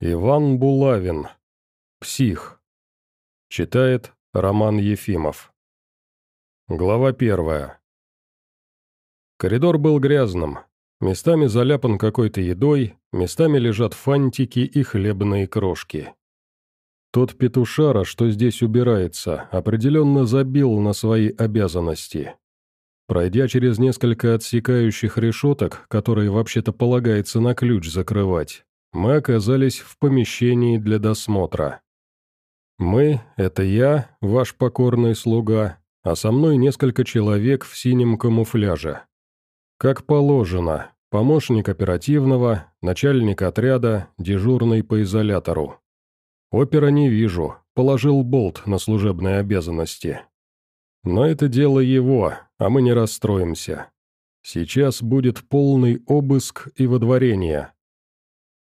Иван Булавин. Псих. Читает Роман Ефимов. Глава первая. Коридор был грязным. Местами заляпан какой-то едой, местами лежат фантики и хлебные крошки. Тот петушара, что здесь убирается, определенно забил на свои обязанности. Пройдя через несколько отсекающих решеток, которые вообще-то полагается на ключ закрывать, мы оказались в помещении для досмотра. Мы — это я, ваш покорный слуга, а со мной несколько человек в синем камуфляже. Как положено, помощник оперативного, начальник отряда, дежурный по изолятору. Опера не вижу, положил болт на служебные обязанности. Но это дело его, а мы не расстроимся. Сейчас будет полный обыск и водворение.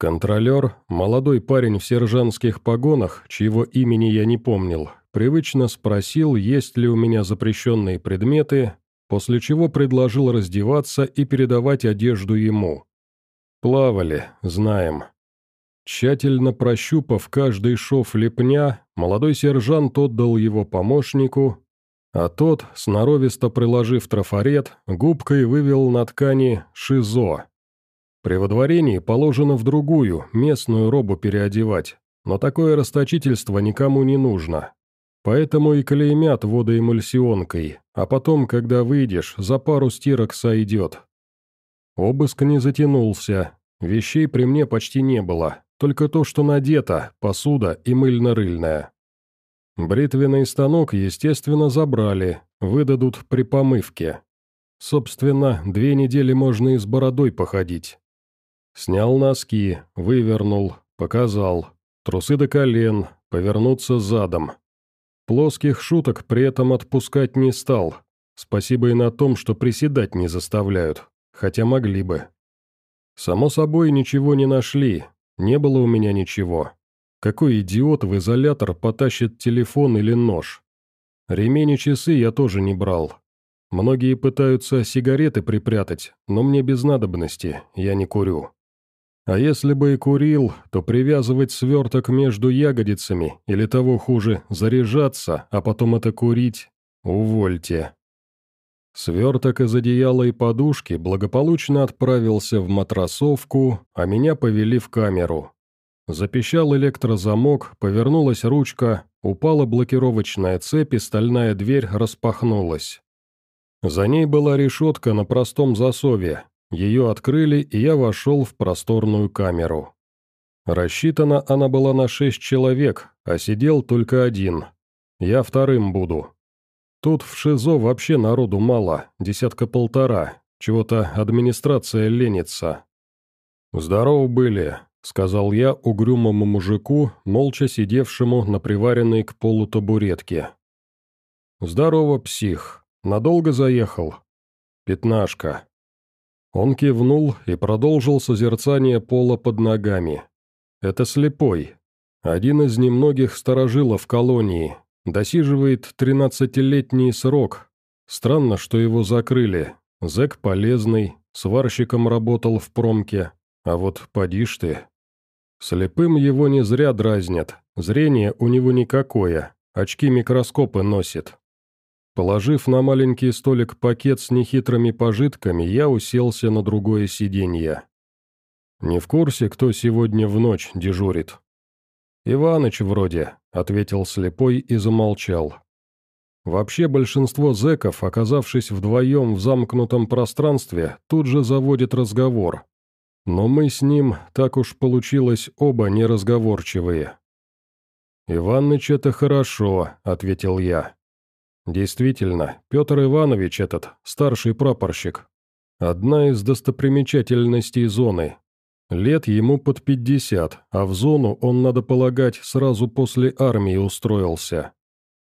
Контролер, молодой парень в сержантских погонах, чьего имени я не помнил, привычно спросил, есть ли у меня запрещенные предметы, после чего предложил раздеваться и передавать одежду ему. Плавали, знаем. Тщательно прощупав каждый шов лепня, молодой сержант отдал его помощнику, а тот, сноровисто приложив трафарет, губкой вывел на ткани «шизо», при водворении положено в другую, местную робу переодевать, но такое расточительство никому не нужно. Поэтому и клеймят водоэмульсионкой, а потом, когда выйдешь, за пару стирок сойдет. Обыск не затянулся, вещей при мне почти не было, только то, что надето, посуда и мыльно-рыльная. Бритвенный станок, естественно, забрали, выдадут при помывке. Собственно, две недели можно и с бородой походить. Снял носки, вывернул, показал. Трусы до колен, повернуться задом. Плоских шуток при этом отпускать не стал. Спасибо и на том, что приседать не заставляют, хотя могли бы. Само собой, ничего не нашли, не было у меня ничего. Какой идиот в изолятор потащит телефон или нож? Ремень и часы я тоже не брал. Многие пытаются сигареты припрятать, но мне без надобности, я не курю. А если бы и курил, то привязывать сверток между ягодицами, или того хуже, заряжаться, а потом это курить, увольте. Сверток из одеяла и подушки благополучно отправился в матросовку, а меня повели в камеру. Запищал электрозамок, повернулась ручка, упала блокировочная цепь и стальная дверь распахнулась. За ней была решетка на простом засове, ее открыли, и я вошел в просторную камеру. Рассчитана она была на шесть человек, а сидел только один. Я вторым буду. Тут в ШИЗО вообще народу мало, десятка-полтора, чего-то администрация ленится. «Здоров были», — сказал я угрюмому мужику, молча сидевшему на приваренной к полу табуретке. «Здорово, псих. Надолго заехал?» «Пятнашка. Он кивнул и продолжил созерцание пола под ногами. «Это слепой. Один из немногих сторожилов колонии. Досиживает тринадцатилетний срок. Странно, что его закрыли. Зэк полезный, сварщиком работал в промке. А вот поди ж ты. Слепым его не зря дразнят. Зрение у него никакое. Очки-микроскопы носит. Положив на маленький столик пакет с нехитрыми пожитками, я уселся на другое сиденье. «Не в курсе, кто сегодня в ночь дежурит?» «Иваныч вроде», — ответил слепой и замолчал. Вообще большинство зэков, оказавшись вдвоем в замкнутом пространстве, тут же заводит разговор. Но мы с ним, так уж получилось, оба неразговорчивые. «Иваныч, это хорошо», — ответил я. Действительно, Петр Иванович этот, старший прапорщик. Одна из достопримечательностей зоны. Лет ему под 50, а в зону он, надо полагать, сразу после армии устроился.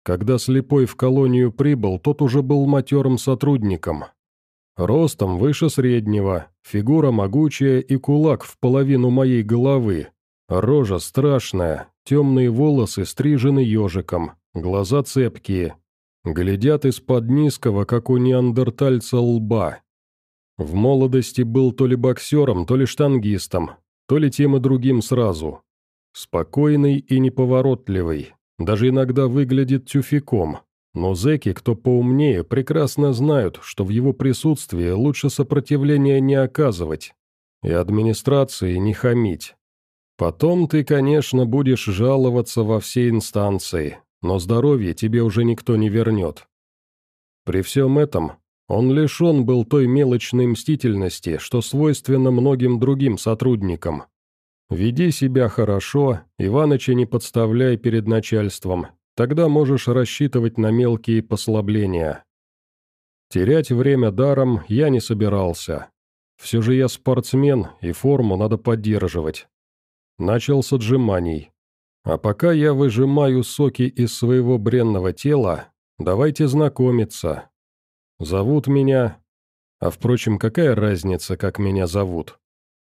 Когда слепой в колонию прибыл, тот уже был матерым сотрудником. Ростом выше среднего, фигура могучая и кулак в половину моей головы. Рожа страшная, темные волосы стрижены ежиком, глаза цепкие, Глядят из-под низкого, как у неандертальца, лба. В молодости был то ли боксером, то ли штангистом, то ли тем и другим сразу. Спокойный и неповоротливый, даже иногда выглядит тюфяком, но зэки, кто поумнее, прекрасно знают, что в его присутствии лучше сопротивления не оказывать и администрации не хамить. Потом ты, конечно, будешь жаловаться во все инстанции, но здоровье тебе уже никто не вернет. При всем этом он лишен был той мелочной мстительности, что свойственно многим другим сотрудникам. Веди себя хорошо, Иваныча не подставляй перед начальством, тогда можешь рассчитывать на мелкие послабления. Терять время даром я не собирался. Все же я спортсмен, и форму надо поддерживать. Начал с отжиманий. А пока я выжимаю соки из своего бренного тела, давайте знакомиться. Зовут меня... А впрочем, какая разница, как меня зовут?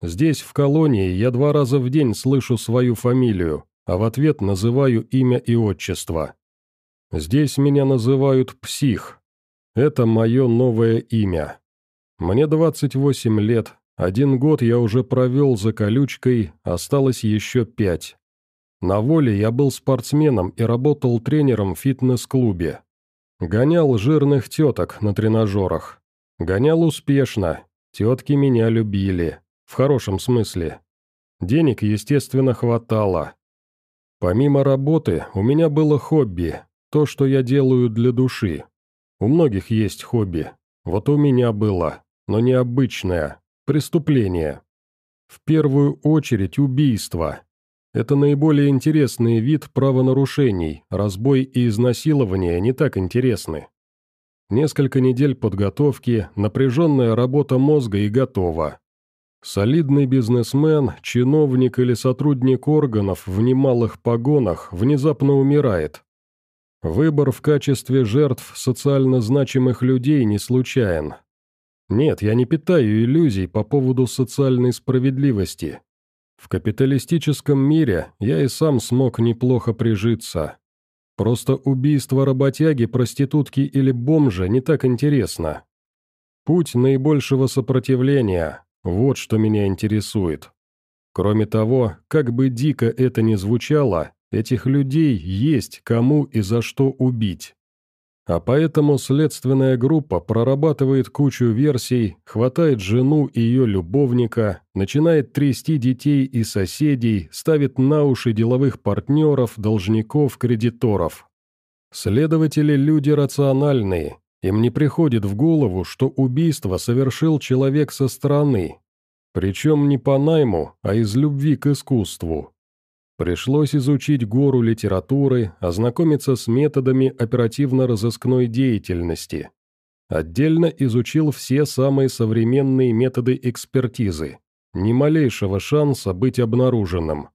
Здесь, в колонии, я два раза в день слышу свою фамилию, а в ответ называю имя и отчество. Здесь меня называют «псих». Это мое новое имя. Мне 28 лет, один год я уже провел за колючкой, осталось еще пять. На воле я был спортсменом и работал тренером в фитнес-клубе. Гонял жирных теток на тренажерах. Гонял успешно, тетки меня любили, в хорошем смысле. Денег, естественно, хватало. Помимо работы, у меня было хобби, то, что я делаю для души. У многих есть хобби, вот у меня было, но необычное, преступление. В первую очередь убийство. Это наиболее интересный вид правонарушений, разбой и изнасилование не так интересны. Несколько недель подготовки, напряженная работа мозга и готово. Солидный бизнесмен, чиновник или сотрудник органов в немалых погонах внезапно умирает. Выбор в качестве жертв социально значимых людей не случайен. Нет, я не питаю иллюзий по поводу социальной справедливости. В капиталистическом мире я и сам смог неплохо прижиться. Просто убийство работяги, проститутки или бомжа не так интересно. Путь наибольшего сопротивления – вот что меня интересует. Кроме того, как бы дико это ни звучало, этих людей есть кому и за что убить. А поэтому следственная группа прорабатывает кучу версий, хватает жену и ее любовника, начинает трясти детей и соседей, ставит на уши деловых партнеров, должников, кредиторов. Следователи – люди рациональные, им не приходит в голову, что убийство совершил человек со стороны. Причем не по найму, а из любви к искусству. Пришлось изучить гору литературы, ознакомиться с методами оперативно-розыскной деятельности. Отдельно изучил все самые современные методы экспертизы. Ни малейшего шанса быть обнаруженным.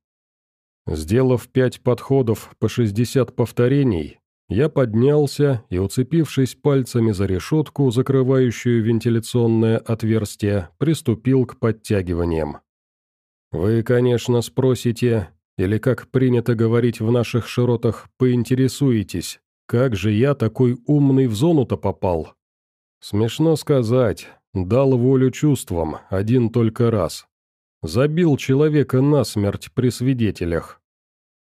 Сделав пять подходов по 60 повторений, я поднялся и, уцепившись пальцами за решетку, закрывающую вентиляционное отверстие, приступил к подтягиваниям. Вы, конечно, спросите, или, как принято говорить в наших широтах, поинтересуетесь, как же я такой умный в зону-то попал? Смешно сказать, дал волю чувствам, один только раз. Забил человека насмерть при свидетелях.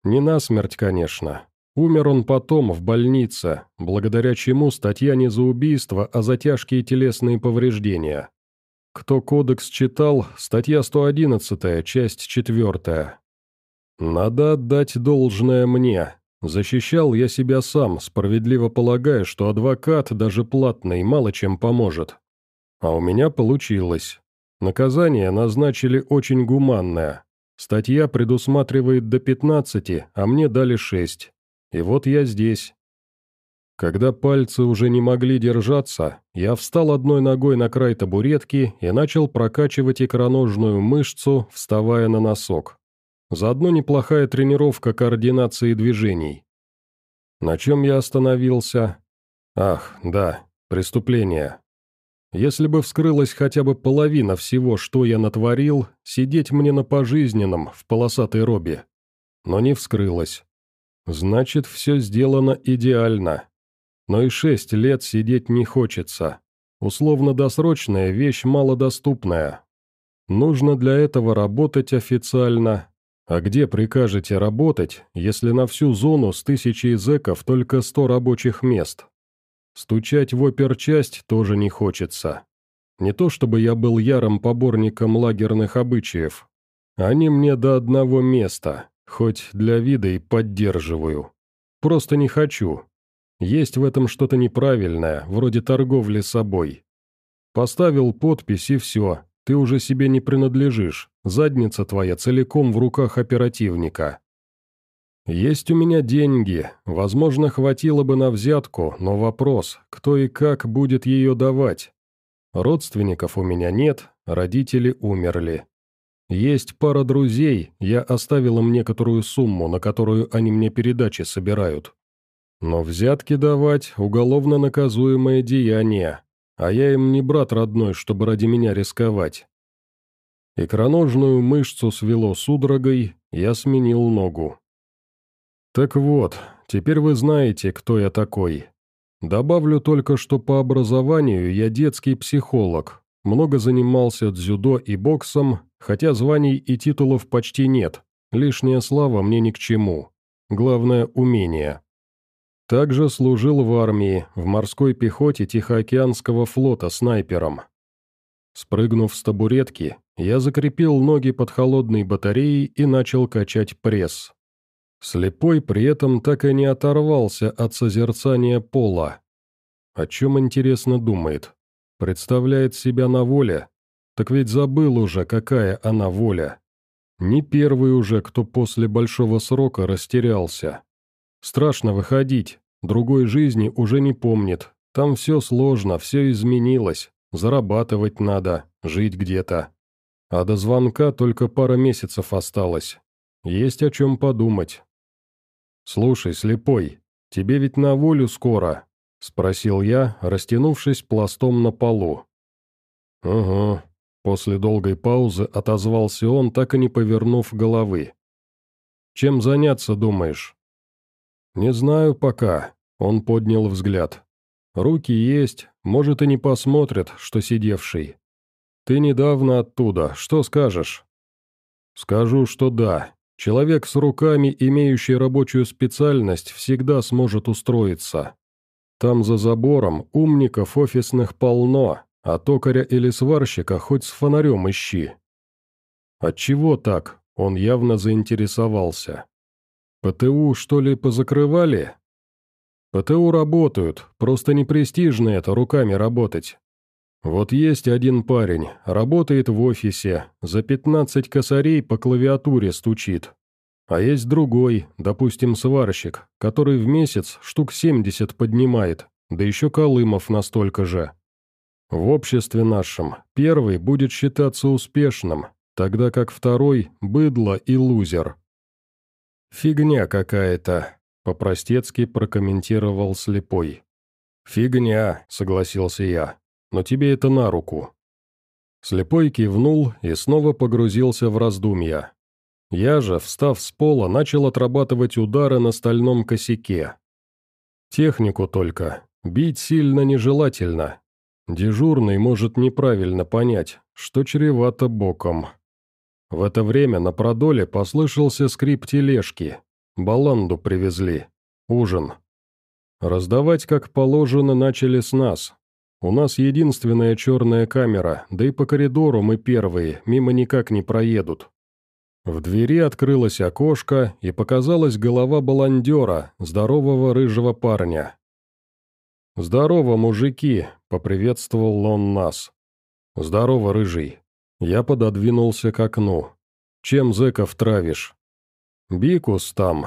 Не насмерть, конечно. Умер он потом, в больнице, благодаря чему статья не за убийство, а за тяжкие телесные повреждения. Кто кодекс читал, статья 111, часть 4. «Надо отдать должное мне. Защищал я себя сам, справедливо полагая, что адвокат, даже платный, мало чем поможет. А у меня получилось. Наказание назначили очень гуманное. Статья предусматривает до 15, а мне дали 6. И вот я здесь». Когда пальцы уже не могли держаться, я встал одной ногой на край табуретки и начал прокачивать икроножную мышцу, вставая на носок. Заодно неплохая тренировка координации движений. На чем я остановился? Ах, да, преступление. Если бы вскрылась хотя бы половина всего, что я натворил, сидеть мне на пожизненном, в полосатой робе. Но не вскрылась. Значит, все сделано идеально. Но и шесть лет сидеть не хочется. Условно-досрочная вещь малодоступная. Нужно для этого работать официально, А где прикажете работать, если на всю зону с тысячей зэков только сто рабочих мест? Стучать в оперчасть тоже не хочется. Не то чтобы я был ярым поборником лагерных обычаев. Они мне до одного места, хоть для вида и поддерживаю. Просто не хочу. Есть в этом что-то неправильное, вроде торговли собой. Поставил подпись и все, ты уже себе не принадлежишь, задница твоя целиком в руках оперативника. Есть у меня деньги, возможно, хватило бы на взятку, но вопрос, кто и как будет ее давать. Родственников у меня нет, родители умерли. Есть пара друзей, я оставил им некоторую сумму, на которую они мне передачи собирают. Но взятки давать – уголовно наказуемое деяние, а я им не брат родной, чтобы ради меня рисковать. Икроножную мышцу свело судорогой, я сменил ногу. Так вот, теперь вы знаете, кто я такой. Добавлю только, что по образованию я детский психолог, много занимался дзюдо и боксом, хотя званий и титулов почти нет, лишняя слава мне ни к чему. Главное – умение. Также служил в армии, в морской пехоте Тихоокеанского флота снайпером. Спрыгнув с табуретки, я закрепил ноги под холодной батареей и начал качать пресс. Слепой при этом так и не оторвался от созерцания пола. О чем, интересно, думает? Представляет себя на воле? Так ведь забыл уже, какая она воля. Не первый уже, кто после большого срока растерялся. Страшно выходить, другой жизни уже не помнит. Там все сложно, все изменилось. Зарабатывать надо, жить где-то. А до звонка только пара месяцев осталось. Есть о чем подумать. «Слушай, слепой, тебе ведь на волю скоро?» — спросил я, растянувшись пластом на полу. «Угу», — после долгой паузы отозвался он, так и не повернув головы. «Чем заняться, думаешь?» «Не знаю пока», — он поднял взгляд. Руки есть, может и не посмотрят, что сидевший. Ты недавно оттуда, что скажешь? Скажу, что да. Человек с руками, имеющий рабочую специальность, всегда сможет устроиться. Там за забором умников офисных полно, а токаря или сварщика хоть с фонарем ищи. Отчего так? Он явно заинтересовался. ПТУ, что ли, позакрывали? ПТУ работают, просто не престижно это руками работать. Вот есть один парень, работает в офисе, за 15 косарей по клавиатуре стучит. А есть другой, допустим, сварщик, который в месяц штук 70 поднимает, да еще Колымов настолько же. В обществе нашем первый будет считаться успешным, тогда как второй – быдло и лузер. Фигня какая-то. По-простецки прокомментировал слепой. «Фигня», — согласился я, — «но тебе это на руку». Слепой кивнул и снова погрузился в раздумья. Я же, встав с пола, начал отрабатывать удары на стальном косяке. Технику только. Бить сильно нежелательно. Дежурный может неправильно понять, что чревато боком. В это время на продоле послышался скрип тележки, Баланду привезли. Ужин. Раздавать, как положено, начали с нас. У нас единственная черная камера, да и по коридору мы первые, мимо никак не проедут. В двери открылось окошко, и показалась голова баландера, здорового рыжего парня. «Здорово, мужики!» — поприветствовал он нас. «Здорово, рыжий!» Я пододвинулся к окну. «Чем зэков травишь?» «Бикус там».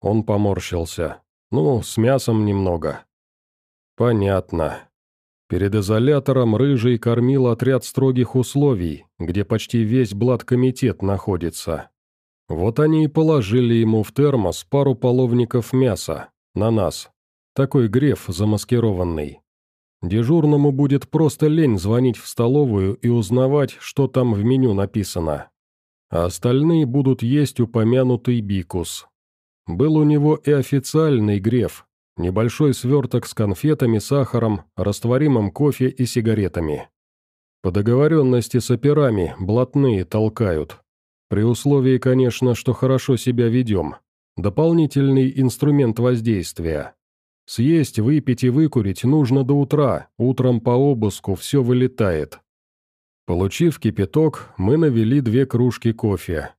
Он поморщился. «Ну, с мясом немного». «Понятно». Перед изолятором Рыжий кормил отряд строгих условий, где почти весь блаткомитет находится. Вот они и положили ему в термос пару половников мяса, на нас. Такой греф замаскированный. Дежурному будет просто лень звонить в столовую и узнавать, что там в меню написано а остальные будут есть упомянутый бикус. Был у него и официальный греф, небольшой сверток с конфетами, сахаром, растворимым кофе и сигаретами. По договоренности с операми блатные толкают. При условии, конечно, что хорошо себя ведем. Дополнительный инструмент воздействия. Съесть, выпить и выкурить нужно до утра, утром по обыску все вылетает. Получив кипяток, мы навели две кружки кофе.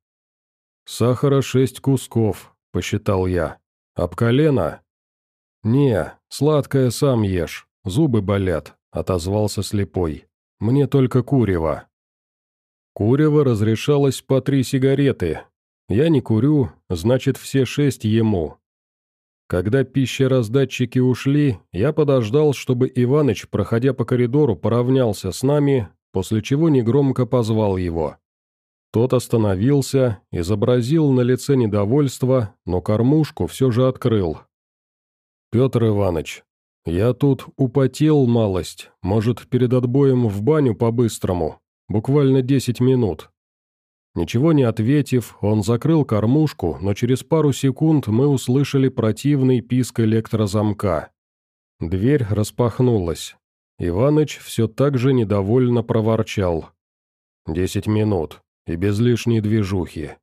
«Сахара шесть кусков», — посчитал я. «Об колено?» «Не, сладкое сам ешь, зубы болят», — отозвался слепой. «Мне только курево». Курево разрешалось по три сигареты. Я не курю, значит, все шесть ему. Когда пищераздатчики ушли, я подождал, чтобы Иваныч, проходя по коридору, поравнялся с нами, после чего негромко позвал его. Тот остановился, изобразил на лице недовольство, но кормушку все же открыл. «Петр Иванович, я тут употел малость, может, перед отбоем в баню по-быстрому, буквально десять минут». Ничего не ответив, он закрыл кормушку, но через пару секунд мы услышали противный писк электрозамка. Дверь распахнулась. Иваныч все так же недовольно проворчал. «Десять минут, и без лишней движухи».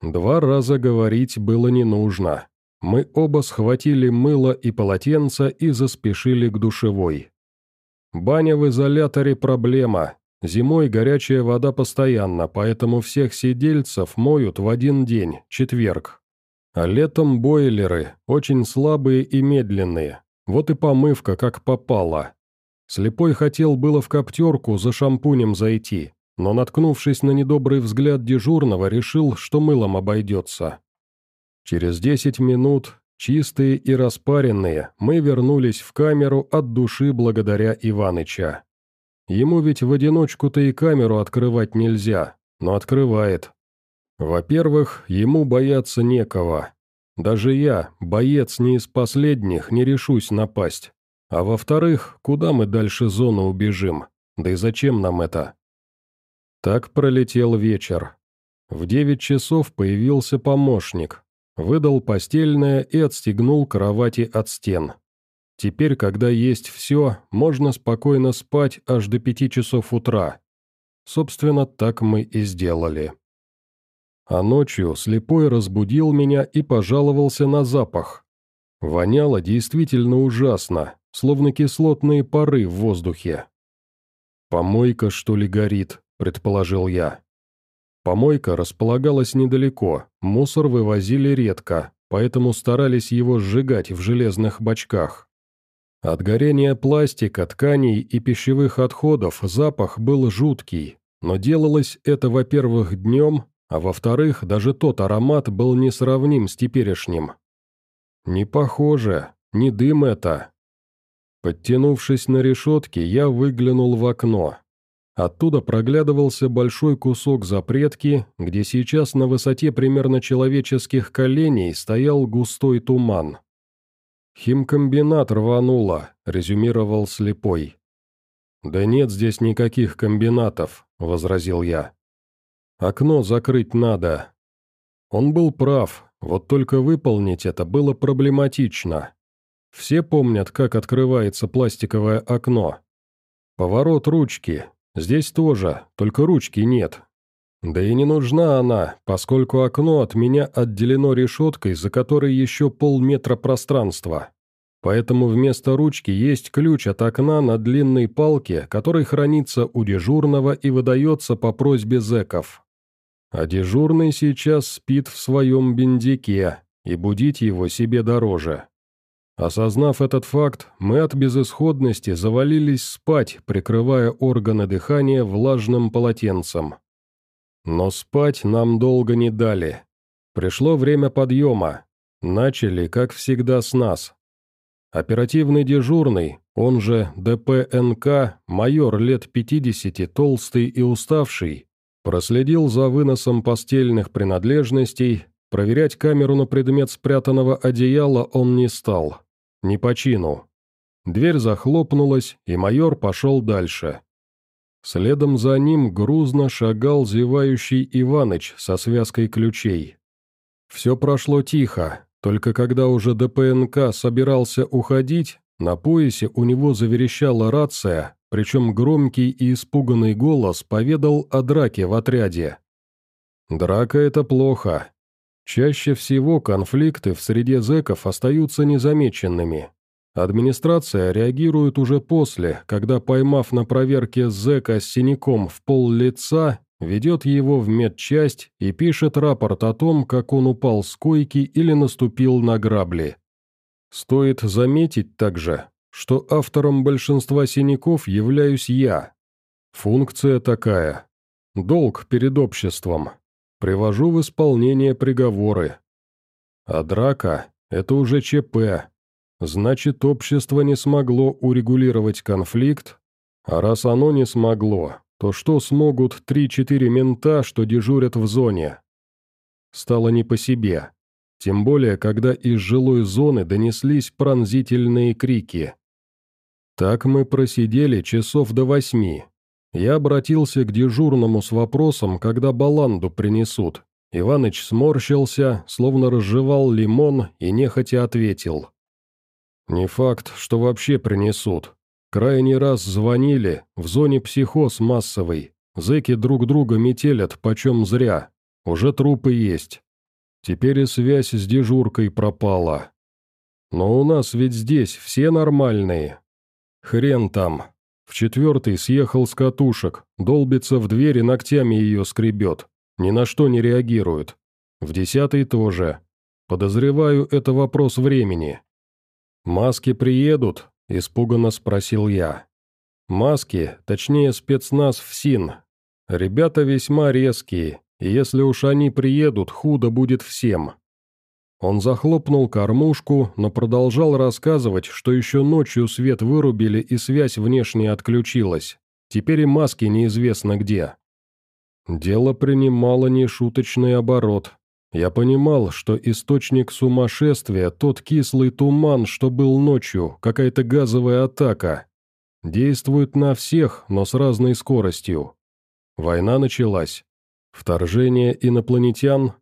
Два раза говорить было не нужно. Мы оба схватили мыло и полотенце и заспешили к душевой. Баня в изоляторе – проблема. Зимой горячая вода постоянно, поэтому всех сидельцев моют в один день, четверг. А летом бойлеры, очень слабые и медленные. Вот и помывка как попало. Слепой хотел было в коптерку за шампунем зайти, но, наткнувшись на недобрый взгляд дежурного, решил, что мылом обойдется. Через десять минут, чистые и распаренные, мы вернулись в камеру от души благодаря Иваныча. Ему ведь в одиночку-то и камеру открывать нельзя, но открывает. Во-первых, ему бояться некого. Даже я, боец не из последних, не решусь напасть. А во-вторых, куда мы дальше зоны убежим? Да и зачем нам это? Так пролетел вечер. В девять часов появился помощник, выдал постельное и отстегнул кровати от стен. Теперь, когда есть все, можно спокойно спать аж до пяти часов утра. Собственно, так мы и сделали. А ночью слепой разбудил меня и пожаловался на запах. Воняло действительно ужасно, словно кислотные пары в воздухе. «Помойка, что ли, горит?» – предположил я. Помойка располагалась недалеко, мусор вывозили редко, поэтому старались его сжигать в железных бачках. От горения пластика, тканей и пищевых отходов запах был жуткий, но делалось это, во-первых, днем, а во-вторых, даже тот аромат был несравним с теперешним. «Не похоже, не дым это», Подтянувшись на решетке, я выглянул в окно. Оттуда проглядывался большой кусок запретки, где сейчас на высоте примерно человеческих коленей стоял густой туман. «Химкомбинат рвануло», — резюмировал слепой. «Да нет здесь никаких комбинатов», — возразил я. «Окно закрыть надо». Он был прав, вот только выполнить это было проблематично. Все помнят, как открывается пластиковое окно. Поворот ручки. Здесь тоже, только ручки нет. Да и не нужна она, поскольку окно от меня отделено решеткой, за которой еще полметра пространства. Поэтому вместо ручки есть ключ от окна на длинной палке, который хранится у дежурного и выдается по просьбе зэков. А дежурный сейчас спит в своем бендике, и будить его себе дороже. Осознав этот факт, мы от безысходности завалились спать, прикрывая органы дыхания влажным полотенцем. Но спать нам долго не дали. Пришло время подъема. Начали, как всегда, с нас. Оперативный дежурный, он же ДПНК, майор лет 50, толстый и уставший, проследил за выносом постельных принадлежностей, проверять камеру на предмет спрятанного одеяла он не стал. Не по чину. Дверь захлопнулась, и майор пошел дальше. Следом за ним грузно шагал зевающий Иваныч со связкой ключей. Все прошло тихо, только когда уже ДПНК собирался уходить, на поясе у него заверещала рация, причем громкий и испуганный голос поведал о драке в отряде. Драка — это плохо. Чаще всего конфликты в среде зэков остаются незамеченными. Администрация реагирует уже после, когда, поймав на проверке зэка с синяком в пол лица, ведет его в медчасть и пишет рапорт о том, как он упал с койки или наступил на грабли. Стоит заметить также, что автором большинства синяков являюсь я. Функция такая. Долг перед обществом. Привожу в исполнение приговоры. А драка – это уже ЧП. Значит, общество не смогло урегулировать конфликт, а раз оно не смогло, то что смогут три-четыре мента, что дежурят в зоне? Стало не по себе. Тем более, когда из жилой зоны донеслись пронзительные крики. Так мы просидели часов до восьми. Я обратился к дежурному с вопросом, когда баланду принесут. Иваныч сморщился, словно разжевал лимон и нехотя ответил. «Не факт, что вообще принесут. Крайний раз звонили, в зоне психоз массовый. Зэки друг друга метелят, почем зря. Уже трупы есть. Теперь и связь с дежуркой пропала. Но у нас ведь здесь все нормальные. Хрен там. В четвертый съехал с катушек, долбится в дверь и ногтями ее скребет. Ни на что не реагирует. В десятый тоже. Подозреваю, это вопрос времени. «Маски приедут?» – испуганно спросил я. «Маски, точнее спецназ ФСИН. Ребята весьма резкие, и если уж они приедут, худо будет всем». Он захлопнул кормушку, но продолжал рассказывать, что еще ночью свет вырубили и связь внешне отключилась. Теперь и маски неизвестно где. Дело принимало нешуточный оборот. Я понимал, что источник сумасшествия – тот кислый туман, что был ночью, какая-то газовая атака. Действует на всех, но с разной скоростью. Война началась. Вторжение инопланетян?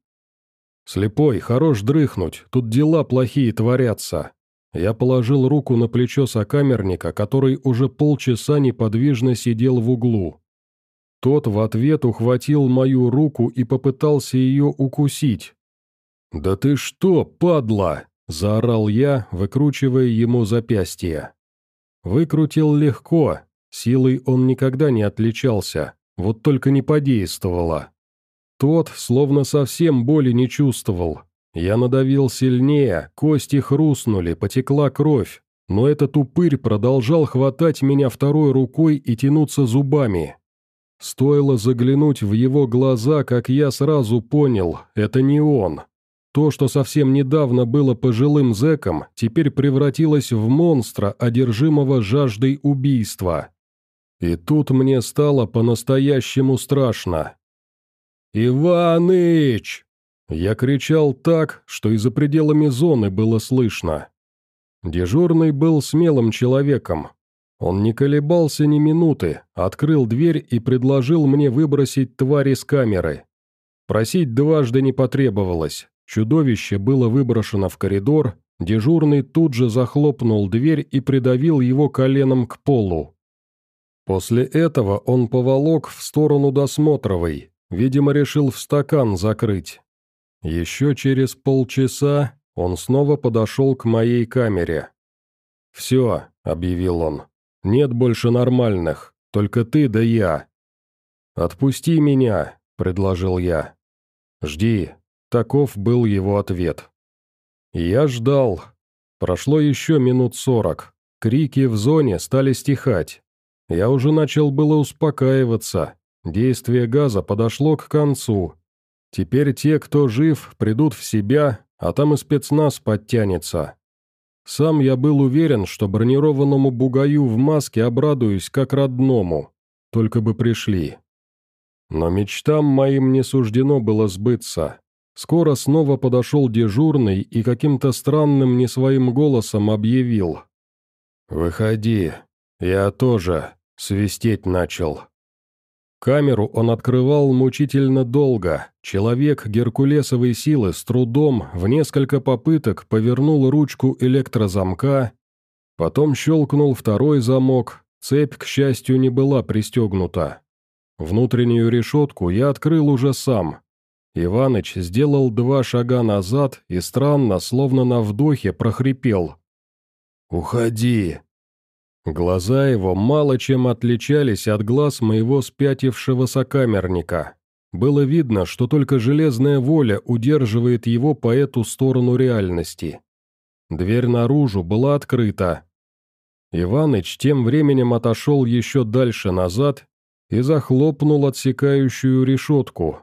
Слепой, хорош дрыхнуть, тут дела плохие творятся. Я положил руку на плечо сокамерника, который уже полчаса неподвижно сидел в углу. Тот в ответ ухватил мою руку и попытался ее укусить. «Да ты что, падла!» – заорал я, выкручивая ему запястье. Выкрутил легко, силой он никогда не отличался, вот только не подействовало. Тот словно совсем боли не чувствовал. Я надавил сильнее, кости хрустнули, потекла кровь, но этот упырь продолжал хватать меня второй рукой и тянуться зубами. Стоило заглянуть в его глаза, как я сразу понял, это не он. То, что совсем недавно было пожилым зэком, теперь превратилось в монстра, одержимого жаждой убийства. И тут мне стало по-настоящему страшно. «Иваныч!» Я кричал так, что и за пределами зоны было слышно. Дежурный был смелым человеком, он не колебался ни минуты, открыл дверь и предложил мне выбросить твари с камеры. Просить дважды не потребовалось. Чудовище было выброшено в коридор, дежурный тут же захлопнул дверь и придавил его коленом к полу. После этого он поволок в сторону досмотровой, видимо, решил в стакан закрыть. Еще через полчаса он снова подошел к моей камере. «Все», — объявил он, нет больше нормальных, только ты да я». «Отпусти меня», — предложил я. «Жди», — таков был его ответ. Я ждал. Прошло еще минут сорок. Крики в зоне стали стихать. Я уже начал было успокаиваться. Действие газа подошло к концу. Теперь те, кто жив, придут в себя, а там и спецназ подтянется. Сам я был уверен, что бронированному бугаю в маске обрадуюсь как родному, только бы пришли. Но мечтам моим не суждено было сбыться. Скоро снова подошел дежурный и каким-то странным не своим голосом объявил. «Выходи, я тоже», — свистеть начал. Камеру он открывал мучительно долго. Человек геркулесовой силы с трудом в несколько попыток повернул ручку электрозамка, потом щелкнул второй замок, цепь, к счастью, не была пристегнута. Внутреннюю решетку я открыл уже сам. Иваныч сделал два шага назад и странно, словно на вдохе, прохрипел. «Уходи!» Глаза его мало чем отличались от глаз моего спятившего сокамерника. Было видно, что только железная воля удерживает его по эту сторону реальности. Дверь наружу была открыта. Иваныч тем временем отошел еще дальше назад и захлопнул отсекающую решетку.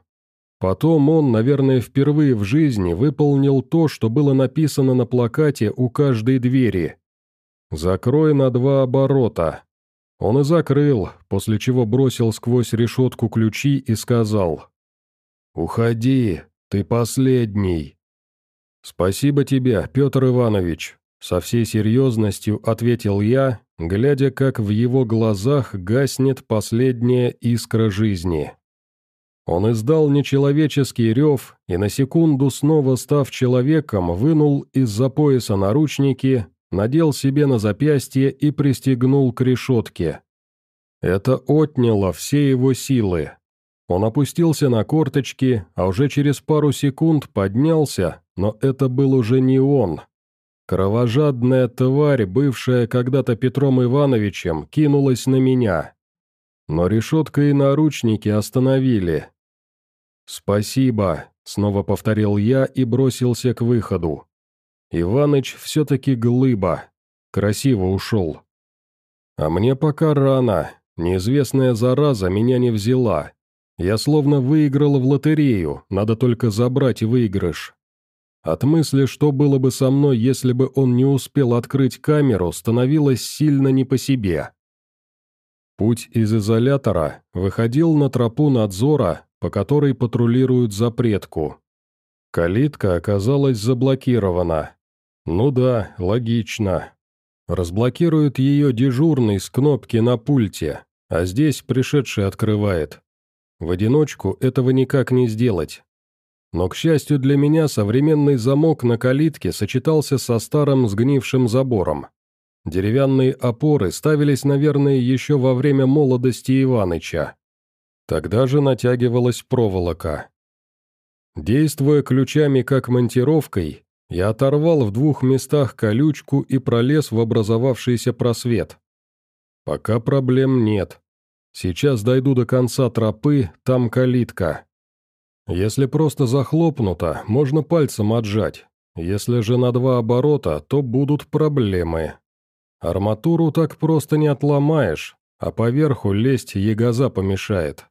Потом он, наверное, впервые в жизни выполнил то, что было написано на плакате у каждой двери – «Закрой на два оборота». Он и закрыл, после чего бросил сквозь решетку ключи и сказал. «Уходи, ты последний». «Спасибо тебе, Петр Иванович», — со всей серьезностью ответил я, глядя, как в его глазах гаснет последняя искра жизни. Он издал нечеловеческий рев и на секунду, снова став человеком, вынул из-за пояса наручники, надел себе на запястье и пристегнул к решетке. Это отняло все его силы. Он опустился на корточки, а уже через пару секунд поднялся, но это был уже не он. Кровожадная тварь, бывшая когда-то Петром Ивановичем, кинулась на меня. Но решетка и наручники остановили. «Спасибо», — снова повторил я и бросился к выходу. Иваныч все-таки глыба. Красиво ушел. А мне пока рано. Неизвестная зараза меня не взяла. Я словно выиграл в лотерею, надо только забрать выигрыш. От мысли, что было бы со мной, если бы он не успел открыть камеру, становилось сильно не по себе. Путь из изолятора выходил на тропу надзора, по которой патрулируют запретку. Калитка оказалась заблокирована. Ну да, логично. Разблокирует ее дежурный с кнопки на пульте, а здесь пришедший открывает. В одиночку этого никак не сделать. Но, к счастью для меня, современный замок на калитке сочетался со старым сгнившим забором. Деревянные опоры ставились, наверное, еще во время молодости Иваныча. Тогда же натягивалась проволока. Действуя ключами как монтировкой, я оторвал в двух местах колючку и пролез в образовавшийся просвет. Пока проблем нет. Сейчас дойду до конца тропы, там калитка. Если просто захлопнуто, можно пальцем отжать. Если же на два оборота, то будут проблемы. Арматуру так просто не отломаешь, а поверху лезть ягоза помешает.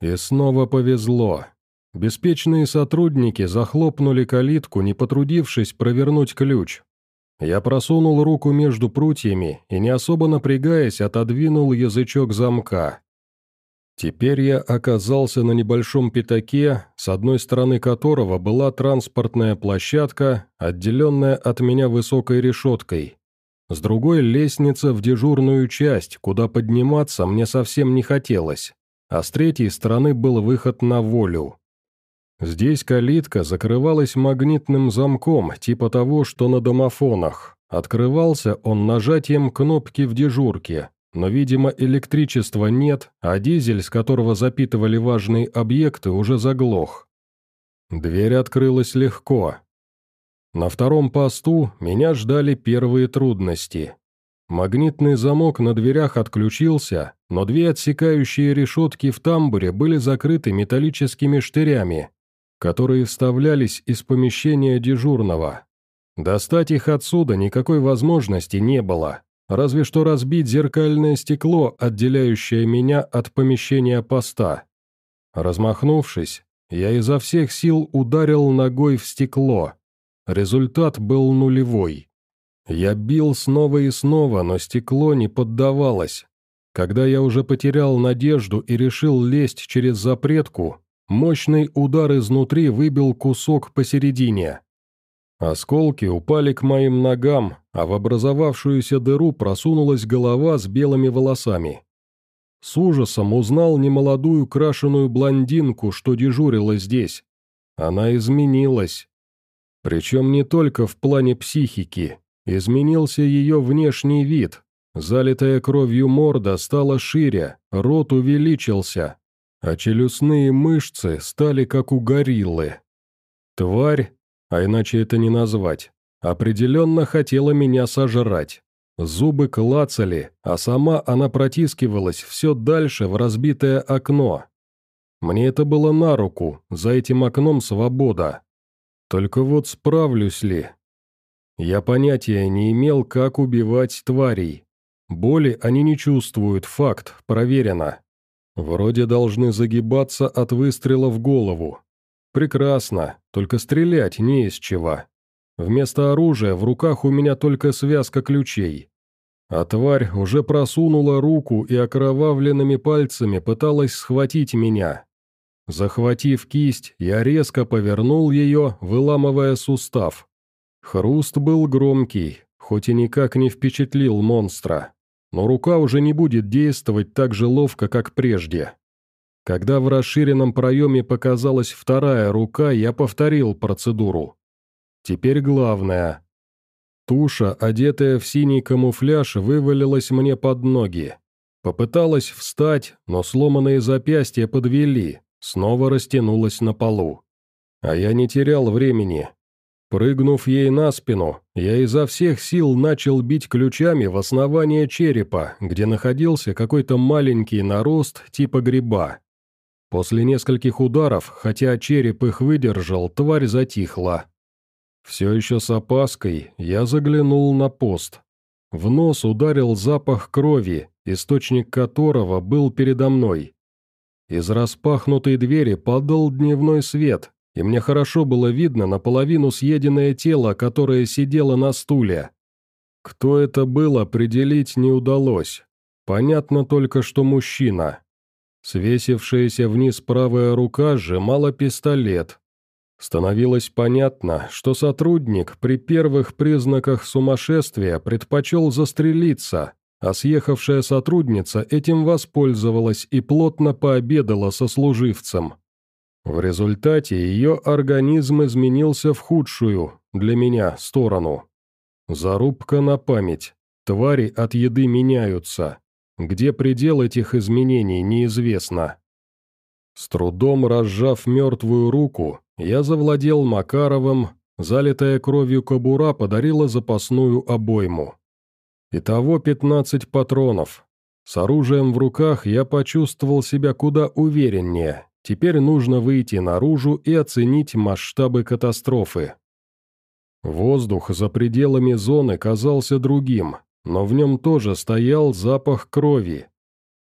И снова повезло. Беспечные сотрудники захлопнули калитку, не потрудившись провернуть ключ. Я просунул руку между прутьями и, не особо напрягаясь, отодвинул язычок замка. Теперь я оказался на небольшом пятаке, с одной стороны которого была транспортная площадка, отделенная от меня высокой решеткой. С другой — лестница в дежурную часть, куда подниматься мне совсем не хотелось, а с третьей стороны был выход на волю. Здесь калитка закрывалась магнитным замком, типа того, что на домофонах. Открывался он нажатием кнопки в дежурке, но, видимо, электричества нет, а дизель, с которого запитывали важные объекты, уже заглох. Дверь открылась легко. На втором посту меня ждали первые трудности. Магнитный замок на дверях отключился, но две отсекающие решетки в тамбуре были закрыты металлическими штырями, которые вставлялись из помещения дежурного. Достать их отсюда никакой возможности не было, разве что разбить зеркальное стекло, отделяющее меня от помещения поста. Размахнувшись, я изо всех сил ударил ногой в стекло. Результат был нулевой. Я бил снова и снова, но стекло не поддавалось. Когда я уже потерял надежду и решил лезть через запретку, Мощный удар изнутри выбил кусок посередине. Осколки упали к моим ногам, а в образовавшуюся дыру просунулась голова с белыми волосами. С ужасом узнал немолодую крашеную блондинку, что дежурила здесь. Она изменилась. Причем не только в плане психики. Изменился ее внешний вид. Залитая кровью морда стала шире, рот увеличился, а челюстные мышцы стали как у гориллы. Тварь, а иначе это не назвать, определенно хотела меня сожрать. Зубы клацали, а сама она протискивалась все дальше в разбитое окно. Мне это было на руку, за этим окном свобода. Только вот справлюсь ли? Я понятия не имел, как убивать тварей. Боли они не чувствуют, факт, проверено. Вроде должны загибаться от выстрела в голову. Прекрасно, только стрелять не из чего. Вместо оружия в руках у меня только связка ключей. А тварь уже просунула руку и окровавленными пальцами пыталась схватить меня. Захватив кисть, я резко повернул ее, выламывая сустав. Хруст был громкий, хоть и никак не впечатлил монстра. Но рука уже не будет действовать так же ловко, как прежде. Когда в расширенном проеме показалась вторая рука, я повторил процедуру. Теперь главное. Туша, одетая в синий камуфляж, вывалилась мне под ноги. Попыталась встать, но сломанные запястья подвели, снова растянулась на полу. А я не терял времени. Прыгнув ей на спину, я изо всех сил начал бить ключами в основание черепа, где находился какой-то маленький нарост типа гриба. После нескольких ударов, хотя череп их выдержал, тварь затихла. Все еще с опаской я заглянул на пост. В нос ударил запах крови, источник которого был передо мной. Из распахнутой двери падал дневной свет, и мне хорошо было видно наполовину съеденное тело, которое сидело на стуле. Кто это был, определить не удалось. Понятно только, что мужчина. Свесившаяся вниз правая рука сжимала пистолет. Становилось понятно, что сотрудник при первых признаках сумасшествия предпочел застрелиться, а съехавшая сотрудница этим воспользовалась и плотно пообедала со служивцем. В результате ее организм изменился в худшую, для меня, сторону. Зарубка на память. Твари от еды меняются. Где предел этих изменений, неизвестно. С трудом разжав мертвую руку, я завладел Макаровым, залитая кровью кобура подарила запасную обойму. Итого 15 патронов. С оружием в руках я почувствовал себя куда увереннее, Теперь нужно выйти наружу и оценить масштабы катастрофы. Воздух за пределами зоны казался другим, но в нем тоже стоял запах крови.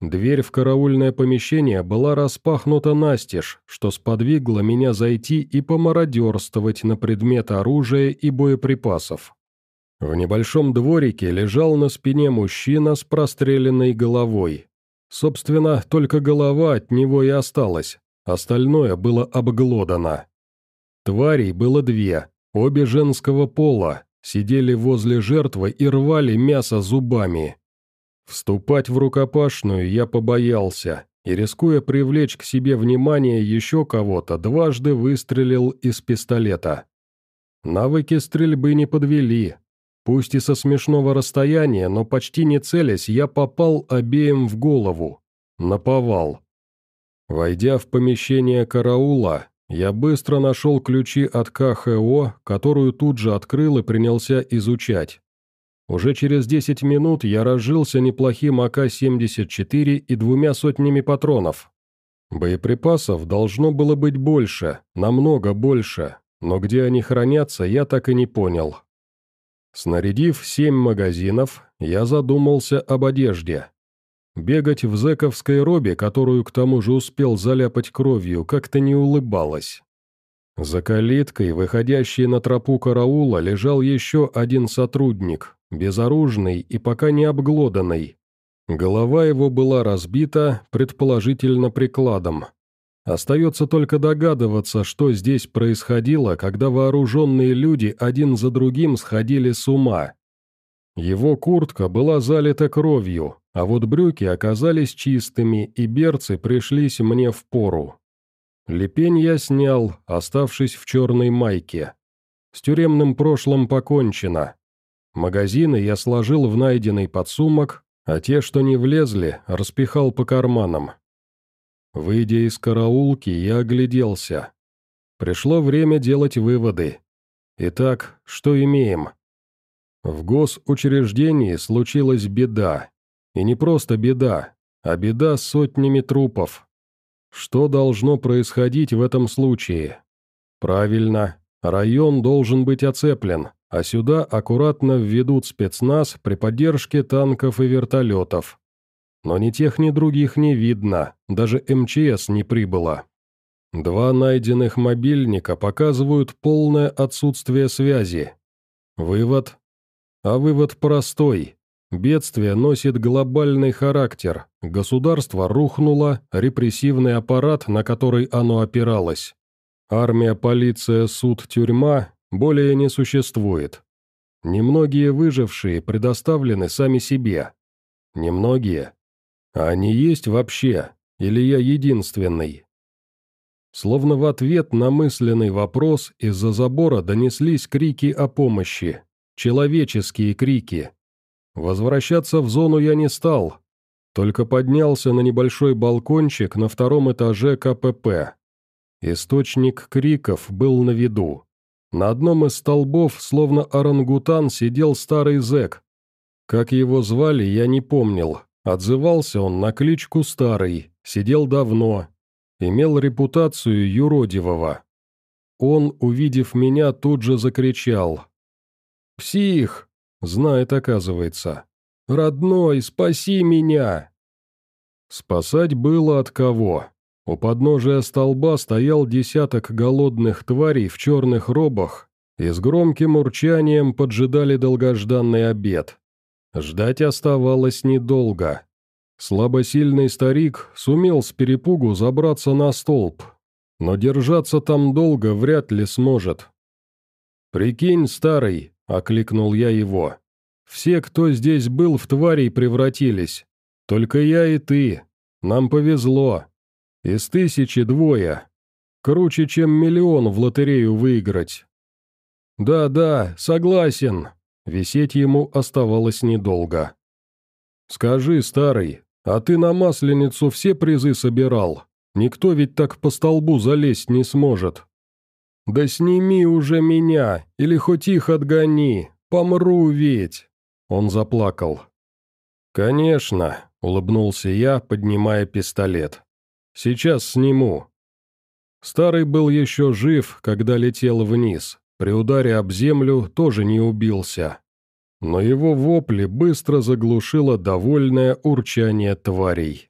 Дверь в караульное помещение была распахнута настежь, что сподвигло меня зайти и помародерствовать на предмет оружия и боеприпасов. В небольшом дворике лежал на спине мужчина с простреленной головой. Собственно, только голова от него и осталась, Остальное было обглодано. Тварей было две, обе женского пола, сидели возле жертвы и рвали мясо зубами. Вступать в рукопашную я побоялся, и, рискуя привлечь к себе внимание еще кого-то, дважды выстрелил из пистолета. Навыки стрельбы не подвели. Пусть и со смешного расстояния, но почти не целясь, я попал обеим в голову. Наповал. Войдя в помещение караула, я быстро нашел ключи от КХО, которую тут же открыл и принялся изучать. Уже через 10 минут я разжился неплохим АК-74 и двумя сотнями патронов. Боеприпасов должно было быть больше, намного больше, но где они хранятся, я так и не понял. Снарядив семь магазинов, я задумался об одежде. Бегать в зэковской робе, которую к тому же успел заляпать кровью, как-то не улыбалось. За калиткой, выходящей на тропу караула, лежал еще один сотрудник, безоружный и пока не обглоданный. Голова его была разбита, предположительно прикладом. Остается только догадываться, что здесь происходило, когда вооруженные люди один за другим сходили с ума. Его куртка была залита кровью, а вот брюки оказались чистыми, и берцы пришлись мне в пору. Лепень я снял, оставшись в черной майке. С тюремным прошлым покончено. Магазины я сложил в найденный подсумок, а те, что не влезли, распихал по карманам. Выйдя из караулки, я огляделся. Пришло время делать выводы. Итак, что имеем? В госучреждении случилась беда. И не просто беда, а беда с сотнями трупов. Что должно происходить в этом случае? Правильно, район должен быть оцеплен, а сюда аккуратно введут спецназ при поддержке танков и вертолетов. Но ни тех, ни других не видно, даже МЧС не прибыло. Два найденных мобильника показывают полное отсутствие связи. Вывод? А вывод простой. Бедствие носит глобальный характер. Государство рухнуло, репрессивный аппарат, на который оно опиралось. Армия, полиция, суд, тюрьма более не существует. Немногие выжившие предоставлены сами себе. Немногие. А они есть вообще? Или я единственный? Словно в ответ на мысленный вопрос из-за забора донеслись крики о помощи. Человеческие крики. Возвращаться в зону я не стал, только поднялся на небольшой балкончик на втором этаже КПП. Источник криков был на виду. На одном из столбов, словно орангутан, сидел старый зэк. Как его звали, я не помнил. Отзывался он на кличку Старый, сидел давно, имел репутацию юродивого. Он, увидев меня, тут же закричал. «Псих! Знает, оказывается. «Родной, спаси меня!» Спасать было от кого. У подножия столба стоял десяток голодных тварей в черных робах и с громким урчанием поджидали долгожданный обед. Ждать оставалось недолго. Слабосильный старик сумел с перепугу забраться на столб, но держаться там долго вряд ли сможет. «Прикинь, старый, — окликнул я его. «Все, кто здесь был, в тварей превратились. Только я и ты. Нам повезло. Из тысячи двое. Круче, чем миллион в лотерею выиграть». «Да-да, согласен». Висеть ему оставалось недолго. «Скажи, старый, а ты на Масленицу все призы собирал? Никто ведь так по столбу залезть не сможет». «Да сними уже меня, или хоть их отгони, помру ведь!» Он заплакал. «Конечно», — улыбнулся я, поднимая пистолет. «Сейчас сниму». Старый был еще жив, когда летел вниз, при ударе об землю тоже не убился. Но его вопли быстро заглушило довольное урчание тварей.